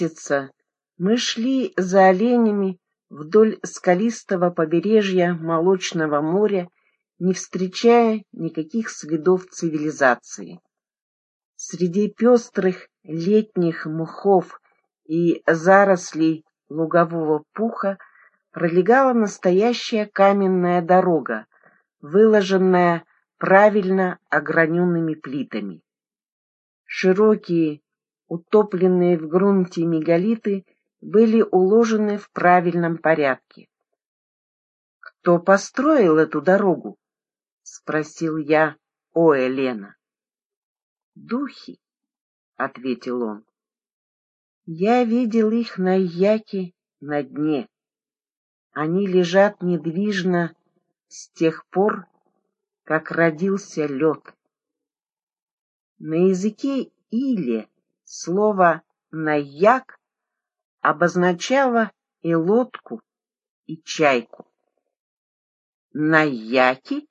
месяца мы шли за оленями вдоль скалистого побережья Молочного моря, не встречая никаких следов цивилизации. Среди пестрых летних мхов и зарослей лугового пуха пролегала настоящая каменная дорога, выложенная правильно ограненными плитами. Широкие, утопленные в грунте мегалиты были уложены в правильном порядке. «Кто построил эту дорогу?» — спросил я о Елена. «Духи», — ответил он. «Я видел их на яке на дне. Они лежат недвижно с тех пор, как родился лед. На языке или слово «наяк» обозначало и лодку, и чайку. «Наяки?»